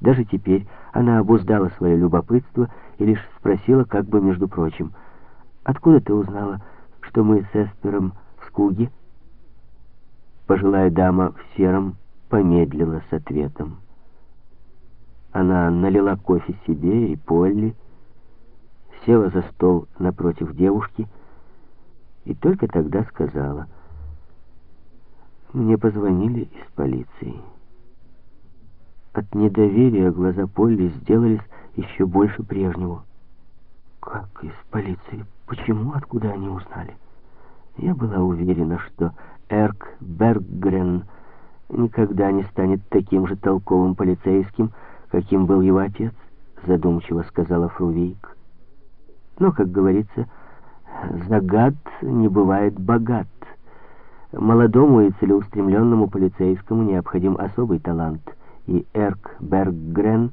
Даже теперь она обуздала свое любопытство и лишь спросила, как бы между прочим, «Откуда ты узнала, что мы с Эспером в Скуге?» Пожилая дама в сером помедлила с ответом. Она налила кофе себе и Полли, села за стол напротив девушки и только тогда сказала, «Мне позвонили из полиции». От недоверия глаза Полли сделались еще больше прежнего. «Как из полиции? Почему? Откуда они узнали?» Я была уверена, что Эрк Берггрен никогда не станет таким же толковым полицейским, каким был его отец, задумчиво сказала Фрувейк. Но, как говорится, загад не бывает богат. Молодому и целеустремленному полицейскому необходим особый талант, и Эрк Берггрен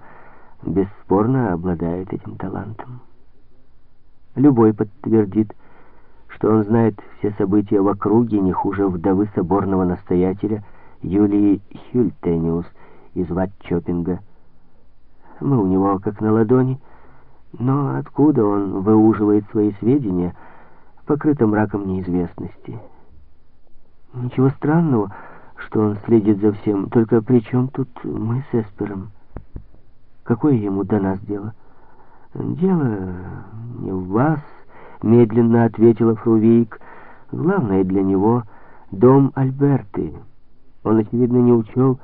бесспорно обладает этим талантом. Любой подтвердит, что он знает все события в округе не хуже вдовы соборного настоятеля Юлии Хюльтениус из Ватчопинга. Мы у него как на ладони, но откуда он выуживает свои сведения, покрыто мраком неизвестности. Ничего странного, что он следит за всем, только при чем тут мы с Эспером? Какое ему до нас дело? Дело не в вас, медленно ответила Фрувейк. Главное для него — дом Альберты. Он, очевидно, не учел,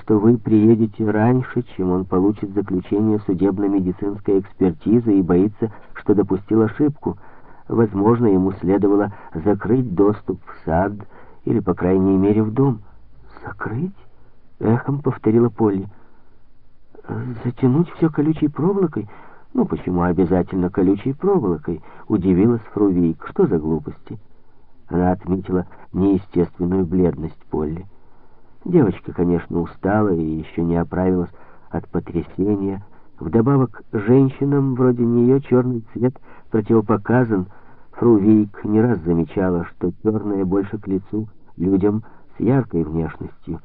что вы приедете раньше, чем он получит заключение судебно-медицинской экспертизы и боится, что допустил ошибку. Возможно, ему следовало закрыть доступ в сад или, по крайней мере, в дом. «Закрыть?» — эхом повторила Полли. «Затянуть все колючей проволокой?» «Ну, почему обязательно колючей проволокой?» — удивилась Фрувейк. «Что за глупости?» Она отметила неестественную бледность Полли. Девочка, конечно, устала и еще не оправилась от потрясения. Вдобавок, женщинам вроде нее черный цвет противопоказан. Фру Вейк не раз замечала, что черное больше к лицу людям с яркой внешностью.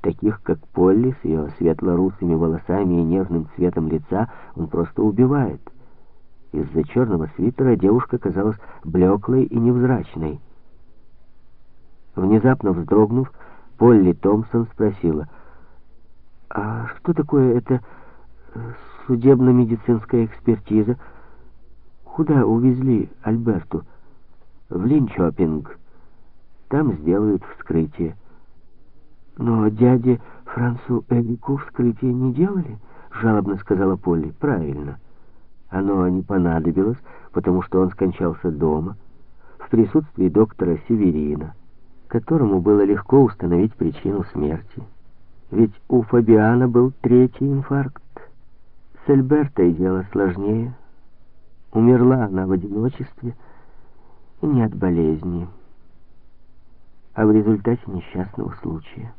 Таких, как Полли, с ее светло-русыми волосами и нежным цветом лица, он просто убивает. Из-за черного свитера девушка казалась блеклой и невзрачной. Внезапно вздрогнув, Полли Томпсон спросила, «А что такое эта э, судебно-медицинская экспертиза? Куда увезли Альберту?» «В Линчопинг. Там сделают вскрытие». «Но дяде Франсу Эрику вскрытие не делали?» — жалобно сказала Полли. «Правильно. Оно не понадобилось, потому что он скончался дома, в присутствии доктора Северина» которому было легко установить причину смерти. Ведь у Фабиана был третий инфаркт. С Альбертой дело сложнее. Умерла она в одиночестве и не от болезни, а в результате несчастного случая.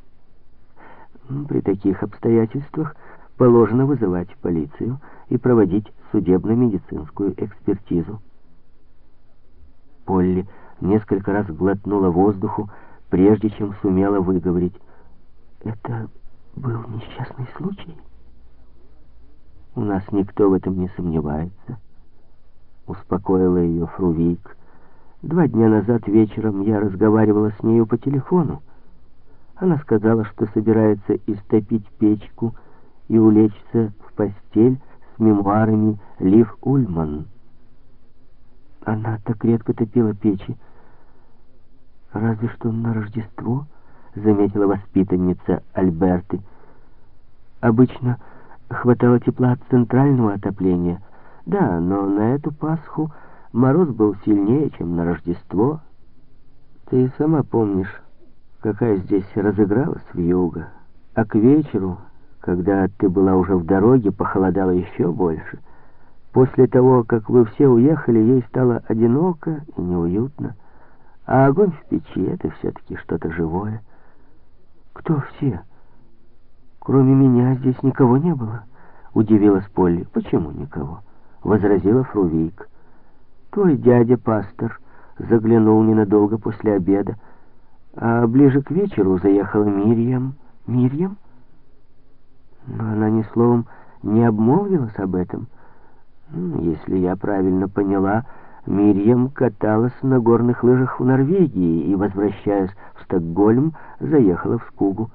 При таких обстоятельствах положено вызывать полицию и проводить судебно-медицинскую экспертизу. Полли несколько раз глотнула воздуху, прежде чем сумела выговорить. «Это был несчастный случай?» «У нас никто в этом не сомневается», — успокоила ее Фрувик. «Два дня назад вечером я разговаривала с нею по телефону. Она сказала, что собирается истопить печку и улечься в постель с мемуарами Лив Ульман. Она так редко топила печи, «Разве что на Рождество», — заметила воспитанница Альберты. «Обычно хватало тепла от центрального отопления. Да, но на эту Пасху мороз был сильнее, чем на Рождество. Ты сама помнишь, какая здесь разыгралась вьюга. А к вечеру, когда ты была уже в дороге, похолодало еще больше. После того, как вы все уехали, ей стало одиноко и неуютно. А огонь в печи — это все-таки что-то живое. Кто все? Кроме меня здесь никого не было. Удивилась Полли. Почему никого? Возразила Фрувик. Твой дядя, пастор, заглянул ненадолго после обеда, а ближе к вечеру заехала Мирьям. Мирьям? Но она ни словом не обмолвилась об этом. Если я правильно поняла, Мирьям каталась на горных лыжах в Норвегии и, возвращаясь в Стокгольм, заехала в Скугу.